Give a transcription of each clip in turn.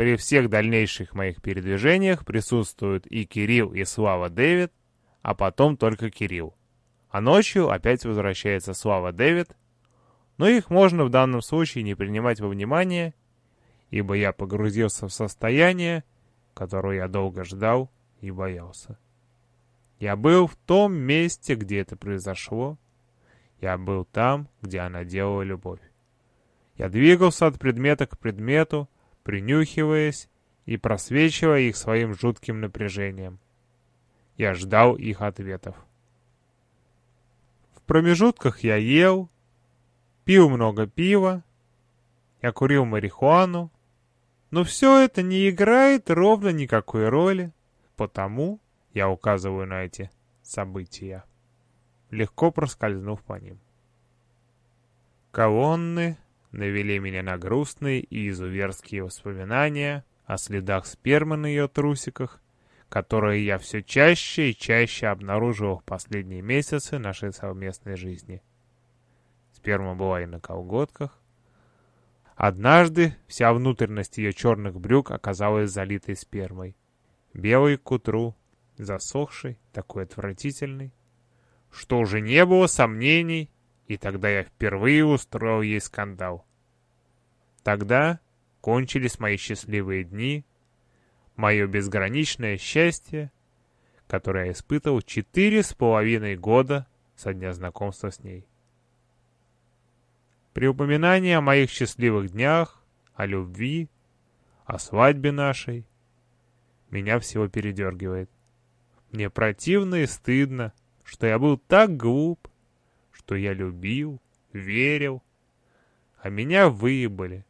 При всех дальнейших моих передвижениях присутствуют и Кирилл, и Слава Дэвид, а потом только Кирилл. А ночью опять возвращается Слава Дэвид, но их можно в данном случае не принимать во внимание, ибо я погрузился в состояние, которого я долго ждал и боялся. Я был в том месте, где это произошло. Я был там, где она делала любовь. Я двигался от предмета к предмету, принюхиваясь и просвечивая их своим жутким напряжением. Я ждал их ответов. В промежутках я ел, пил много пива, я курил марихуану, но все это не играет ровно никакой роли, потому я указываю на эти события, легко проскользнув по ним. Колонны навели меня на грустные и изуверские воспоминания о следах спермы на ее трусиках, которые я все чаще и чаще обнаруживал в последние месяцы нашей совместной жизни. Сперма была и на колготках. Однажды вся внутренность ее черных брюк оказалась залитой спермой. Белой к утру, засохшей, такой отвратительной, что уже не было сомнений, и тогда я впервые устроил ей скандал. Тогда кончились мои счастливые дни, мое безграничное счастье, которое я испытывал четыре с половиной года со дня знакомства с ней. При упоминании о моих счастливых днях, о любви, о свадьбе нашей, меня всего передергивает. Мне противно и стыдно, что я был так глуп, что я любил, верил, а меня выебали,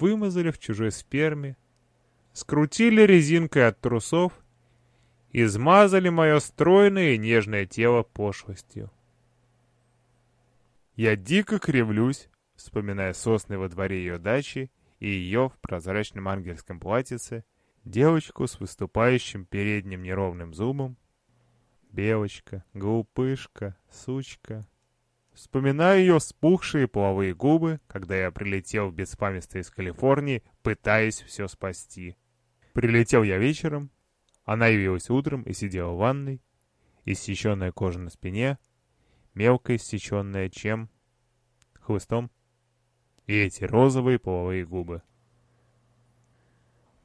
вымазали в чужой сперме, скрутили резинкой от трусов и смазали мое стройное и нежное тело пошлостью. Я дико кривлюсь, вспоминая сосны во дворе ее дачи и ее в прозрачном ангельском платьице, девочку с выступающим передним неровным зубом. Белочка, глупышка, сучка. Вспоминаю ее спухшие половые губы, когда я прилетел в беспамятство из Калифорнии, пытаясь все спасти. Прилетел я вечером, она явилась утром и сидела в ванной, иссеченная кожа на спине, мелко иссеченная чем? Хлыстом. И эти розовые половые губы.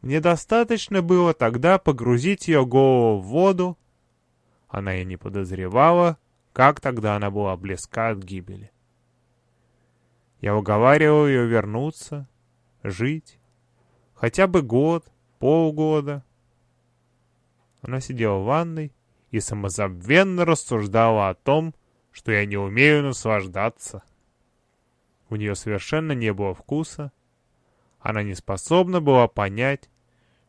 Мне достаточно было тогда погрузить ее голову в воду. Она и не подозревала, как тогда она была близка от гибели. Я уговаривал ее вернуться, жить, хотя бы год, полгода. Она сидела в ванной и самозабвенно рассуждала о том, что я не умею наслаждаться. У нее совершенно не было вкуса, она не способна была понять,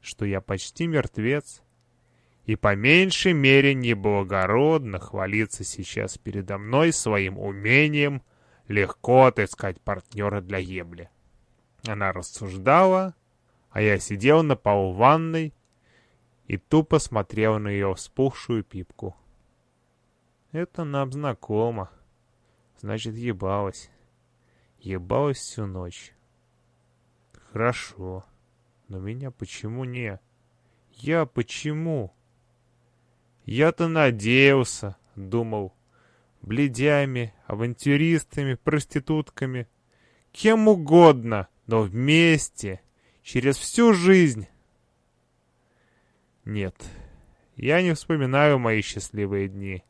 что я почти мертвец, и по меньшей мере неблагородно хвалиться сейчас передо мной своим умением легко отыскать партнера для ебли. Она рассуждала, а я сидел на полу ванной и тупо смотрел на ее вспухшую пипку. Это нам знакомо. Значит, ебалась. Ебалась всю ночь. Хорошо. Но меня почему не? Я почему? Я-то надеялся, думал, бледями, авантюристами, проститутками, кем угодно, но вместе, через всю жизнь. Нет, я не вспоминаю мои счастливые дни.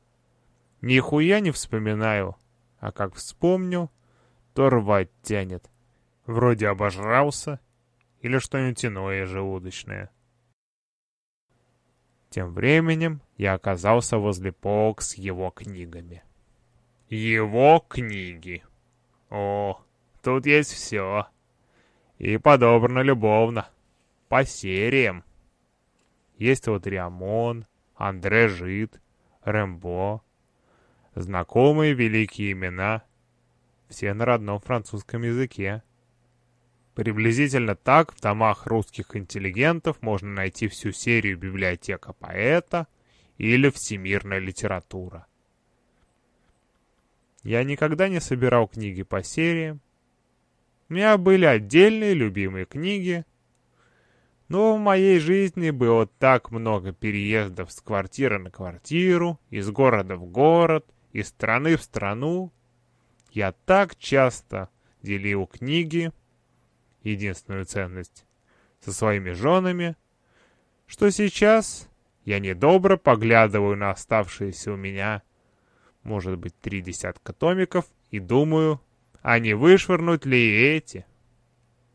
Нихуя не вспоминаю, а как вспомню, то рвать тянет. Вроде обожрался или что-нибудь иное желудочное. Тем временем я оказался возле полок с его книгами. Его книги. О, тут есть все. И подобрано любовно. По сериям. Есть вот Риамон, Андре Жид, Рэмбо. Знакомые великие имена. Все на родном французском языке. Приблизительно так в томах русских интеллигентов можно найти всю серию «Библиотека поэта» или «Всемирная литература». Я никогда не собирал книги по сериям. У меня были отдельные любимые книги, Но в моей жизни было так много переездов с квартиры на квартиру, из города в город, из страны в страну. Я так часто делил книги, единственную ценность, со своими женами, что сейчас я недобро поглядываю на оставшиеся у меня, может быть, три десятка томиков и думаю, а не вышвырнуть ли эти?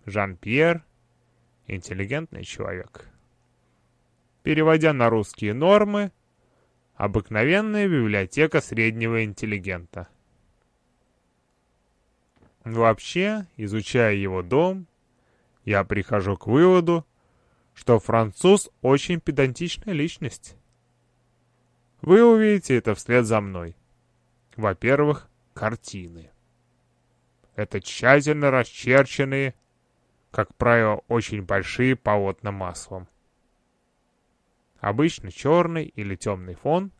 Жан-Пьер — интеллигентный человек. Переводя на русские нормы, обыкновенная библиотека среднего интеллигента. Вообще, изучая его дом, я прихожу к выводу, что француз очень педантичная личность. Вы увидите это вслед за мной. Во-первых, картины. Это тщательно расчерченные, как правило, очень большие полотна маслом. Обычно черный или темный фон,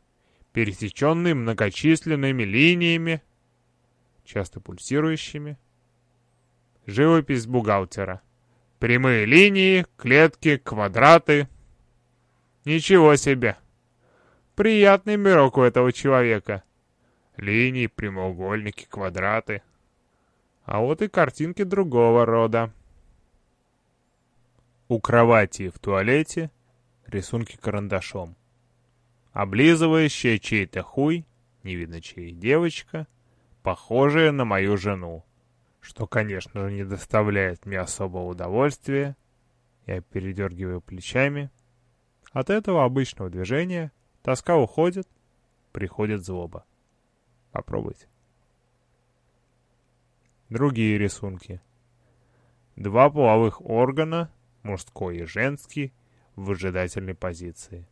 пересеченный многочисленными линиями, часто пульсирующими. Живопись бухгалтера. Прямые линии, клетки, квадраты. Ничего себе! Приятный мирок у этого человека. Линии, прямоугольники, квадраты а вот и картинки другого рода. У кровати в туалете рисунки карандашом. Облизывающая чей-то хуй, не видно чей девочка, похожая на мою жену, что, конечно же, не доставляет мне особого удовольствия. Я передергиваю плечами. От этого обычного движения тоска уходит, приходит злоба. Попробуйте. Другие рисунки. Два половых органа, мужской и женский, в выжидательной позиции.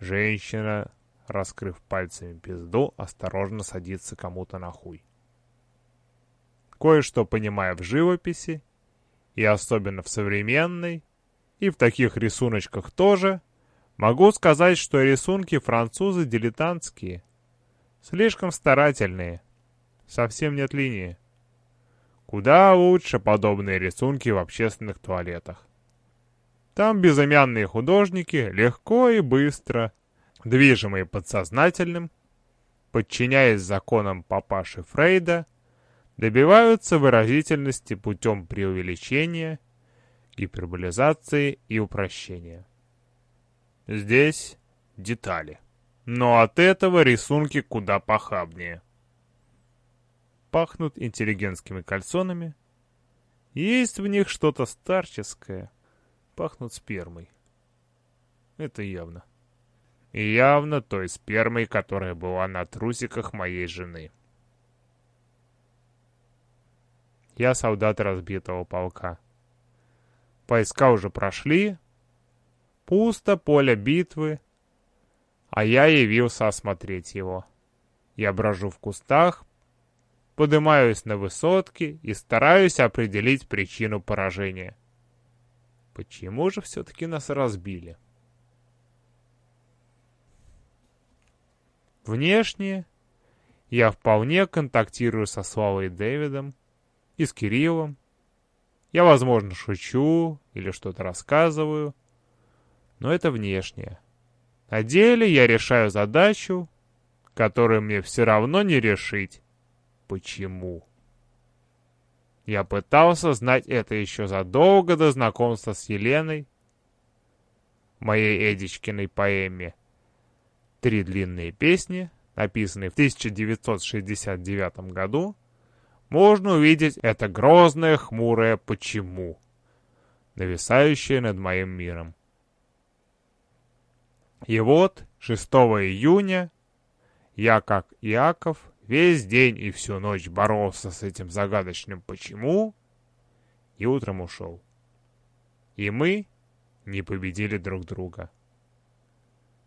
Женщина, раскрыв пальцами пизду, осторожно садится кому-то на хуй. Кое-что понимая в живописи, и особенно в современной, и в таких рисуночках тоже, могу сказать, что рисунки французы дилетантские, слишком старательные – совсем нет линии. Куда лучше подобные рисунки в общественных туалетах. Там безымянные художники легко и быстро, движимые подсознательным, подчиняясь законам папаши Фрейда, добиваются выразительности путем преувеличения, гиперболизации и упрощения. Здесь детали. Но от этого рисунки куда похабнее пахнут интеллигентскими кальсонами. Есть в них что-то старческое. Пахнут спермой. Это явно. И явно той спермой, которая была на трусиках моей жены. Я солдат разбитого полка. Поиска уже прошли. Пусто поле битвы. А я явился осмотреть его. Я брожу в кустах, поднимаюсь на высотки и стараюсь определить причину поражения. Почему же все-таки нас разбили? Внешне я вполне контактирую со Славой Дэвидом и с Кириллом. Я, возможно, шучу или что-то рассказываю, но это внешнее. На деле я решаю задачу, которую мне все равно не решить почему. Я пытался знать это еще задолго до знакомства с Еленой. Моей Эдичкиной поэме «Три длинные песни», написанной в 1969 году, можно увидеть это грозное хмурое «почему», нависающее над моим миром. И вот 6 июня я, как Иаков, Весь день и всю ночь боролся с этим загадочным «почему» и утром ушел. И мы не победили друг друга.